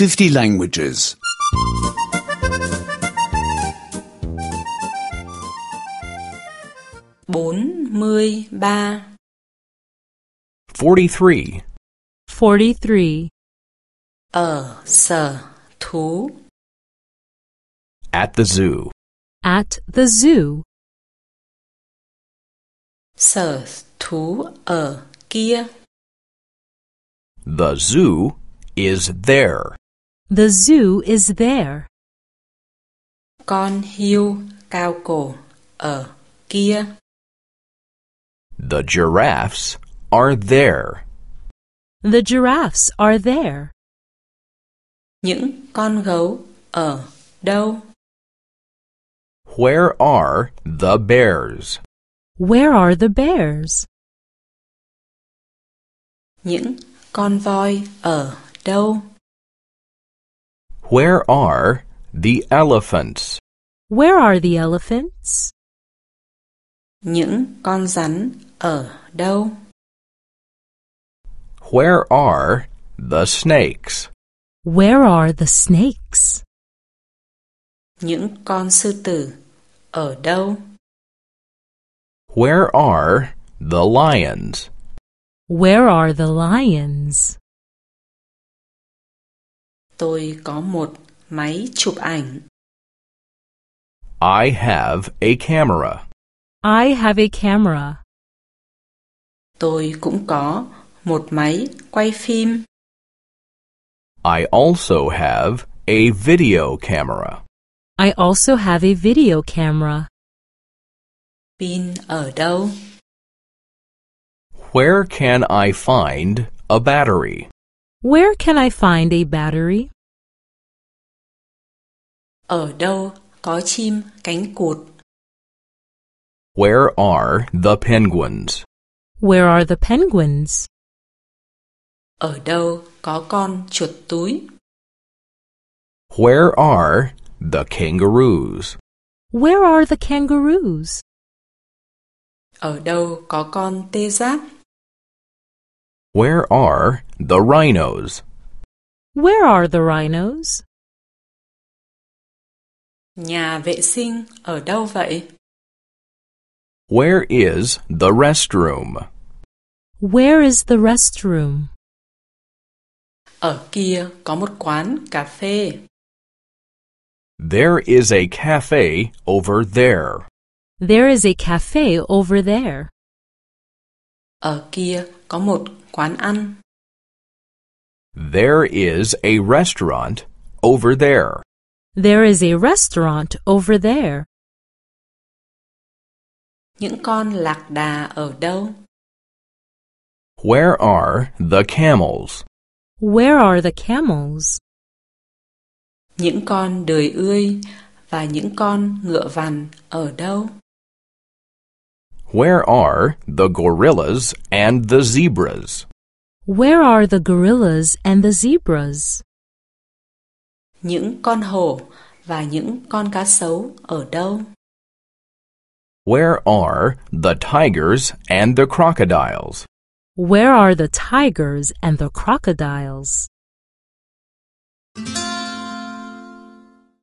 50 languages. 43 43. 43. Sở thú At the zoo. At the zoo. Sở thú ở kia The zoo is there. The zoo is there. Con hươu cao cổ ở kia The giraffes are there. The giraffes are there. Những con gấu ở đâu Where are the bears? Where are the bears? Những con voi ở đâu Where are the elephants? Where are the elephants? Những con rắn ở đâu Where are the snakes? Where are the snakes? Những con sư tử ở đâu Where are the lions? Where are the lions? Tôi có một máy chụp ảnh I have a camera. I have a camera. Tôi cũng có một máy quay phim I also have a video camera. I also have a video camera. pin ở đâu Where can I find a battery? Where can I find a battery? ở đâu có chim cánh cụt Where are the penguins? Where are the penguins? ở đâu có con chuột túi Where are the kangaroos? Where are the kangaroos? ở đâu có con tê giác Where are the rhinos? Where are the rhinos? nhà vệ sinh ở đâu vậy Where is the restroom? Where is the restroom? ở kia có một quán cà phê There is a cafe over there. There is a cafe over there. ở kia có một quán ăn There is a restaurant over there. There is a restaurant over there. những con lạc đà ở đâu Where are the camels? Where are the camels? những con đười ươi và những con ngựa vằn ở đâu Where are the gorillas and the zebras? Where are the gorillas and the zebras? những con hổ và những con cá sấu ở đâu Where are the tigers and the crocodiles? Where are the tigers and the crocodiles?